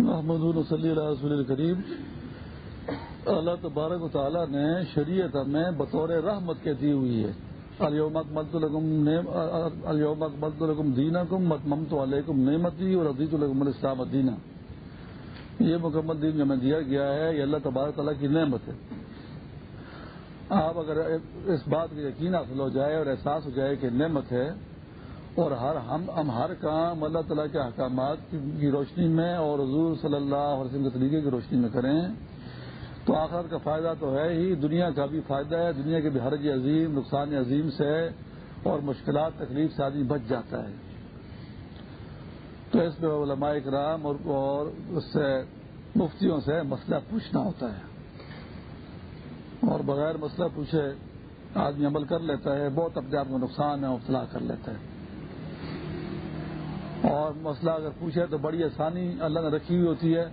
محمد صلی اللہ رسول الکریم اللہ تبارک و تعالیٰ نے شریعت میں بطور رحمت کے دی ہوئی ہے. دینکم متممت علیکم نعمتی اور عزیز الحم الاسلام دینا. یہ مکمل دین جو ہمیں دیا گیا ہے، یہ اللہ تبارک تعالیٰ کی نعمت ہے. آپ اگر اس بات کا یقین حاصل ہو جائے اور احساس ہو جائے کہ نعمت ہے اور ہر ہم ہم ہر کام، اللہ تعالیٰ کے احکامات کی روشنی میں اور حضور صلی اللہ علیہ وسلم کے طریقے کی روشنی میں کریں۔ تو آخرت کا فائدہ تو ہے ہی، دنیا کا بھی فائدہ ہے، دنیا کے بھی حرج عظیم، نقصان عظیم سے اور مشکلات، تکلیف سے آدمی بچ جاتا ہے۔ تو اس میں علماء کرام اور اس سے مفتیوں سے مسئلہ پوچھنا ہوتا ہے۔ اور بغیر مسئلہ پوچھے آدمی عمل کر لیتا ہے، بہت اپنے آپ کو نقصان ہے، مبتلا کر لیتا ہے۔ اور مسئلہ اگر پوچھے تو بڑی آسانی اللہ نے رکھی ہوئی ہوتی ہے،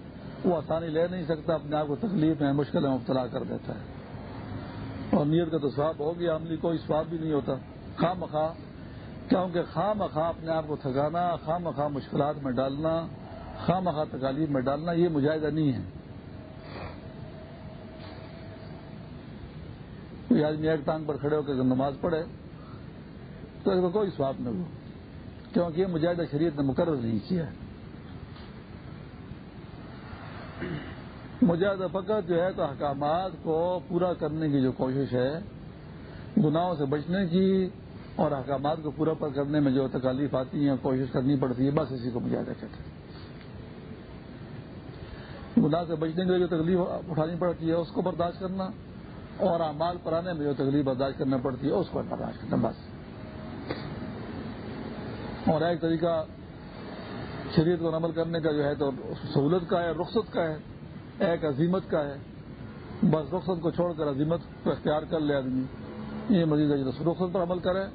وہ آسانی لے نہیں سکتا، اپنے آپ کو تکلیف میں، مشکل میں مبتلا کر دیتا ہے۔ اور نیت کا تو سواب ہو گیا، عملی کوئی سواب بھی نہیں ہوتا۔ خواہ مخواہ، کیونکہ خواہ مخواہ اپنے آپ کو تھکانا، خواہ مخواہ مشکلات میں ڈالنا، خواہ مخواہ تکالیف میں ڈالنا، یہ مجاہدہ نہیں ہے۔ کوئی آدمی ایک ٹانگ پر کھڑے ہو کے نماز پڑھے تو اس کو کوئی سواب نہیں ہو۔ کیونکہ مجاہدہ شریعت نے مقرر نہیں کیا مجاہدہ فقط جو ہے تو احکامات کو پورا کرنے کی جو کوشش ہے، گناہوں سے بچنے کی اور احکامات کو پورا پر کرنے میں جو تکالیف آتی ہیں، کوشش کرنی پڑتی ہے، بس اسی کو مجاہدہ کہتے ہیں۔ گناہ سے بچنے کے لیے جو تکلیف اٹھانی پڑتی ہے، اس کو برداشت کرنا اور اعمال پر آنے میں جو تکلیف برداشت کرنا پڑتی ہے، اس کو برداشت کرنا، بس۔ اور ایک طریقہ شریعت کو عمل کرنے کا جو ہے تو سہولت کا ہے رخصت کا ہے ایک عظیمت کا ہے۔ بس رخصت کو چھوڑ کر عظیمت کو اختیار کر لے آدمی۔ یہ مزید اجر رخصت پر عمل کرے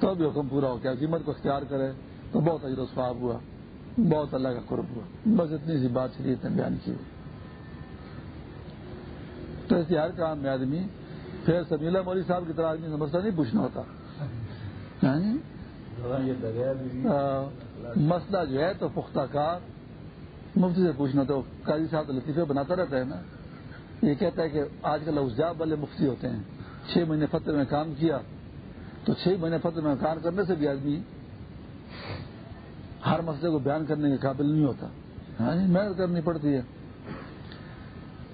تو بھی حکم پورا ہو کہ عظیمت کو اختیار کرے۔ تو بہت اجر سواب ہوا بہت اللہ کا قرب ہوا۔ بس اتنی سی بات شریعت نے بیان کی۔ تو ہر کام میں آدمی پھر سمیلا موری صاحب کی طرح آدمی سمجھتا نہیں پوچھنا ہوتا؟ مسئلہ جو ہے تو پختہ کار۔ مفتی سے پوچھنا تو قاضی صاحب لطیفے بناتا رہتا ہے نا۔ یہ کہتا ہے کہ آج کل اوزاب والے مفتی ہوتے ہیں۔ چھ مہینے فتح میں کام کیا۔ تو چھ مہینے فتح میں کام کرنے سے بھی آدمی ہر مسئلے کو بیان کرنے کے قابل نہیں ہوتا۔ ہاں جی، محنت کرنی پڑتی ہے۔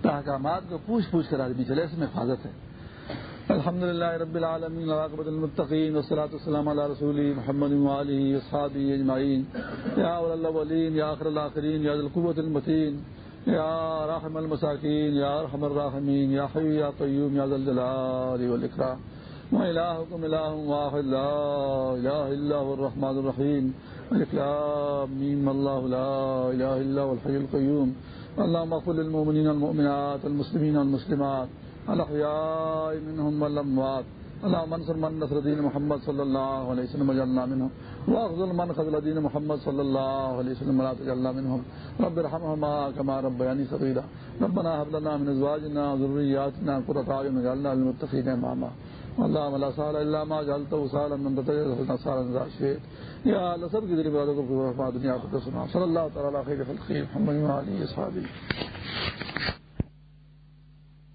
احکامات کو پوچھ پوچھ کر آدمی چلے، اس میں حفاظت ہے۔ الحمد للہ رب العالمین العاقبۃ المتقین والصلاة والسلام علی رسول محمد وآلہ اصحابہ اجمعین. یا اول الاولین، یا آخر الاخرین، یا ذی القوۃ المتین، یا رحم المساکین، یا ارحم الراحمین، یا حی یا قیوم، یا ذی الجلال والاکرام وإلہکم الہ واحد، لا الہ الا هو الرحمن الرحیم. الکلام میم، اللہ، لا الہ الا هو الحی القیوم. اللهم اغفر للمؤمنین والمؤمنات والمسلمین والمسلمات. الاحياء منهم والاموات اللهم انصر من نصر دين محمد صلى الله عليه وسلم وجعلنا منهم. واخذل من خذل دين محمد صلى الله عليه وسلم ولا تجعلنا منهم. رب ارحمهما كما ربياني صغيرا. ربنا هب لنا من ازواجنا وذرياتنا قرة اعين واجعلنا للمتقين اماما اللهم لا سهل الا ما جعلته سهلا من تجعل سهلا ذا شيء یا اللہ سب کی ذریعے کو دنیا کو سنا صلی اللہ تعالی خیر خلقی محمد علی اصحابہ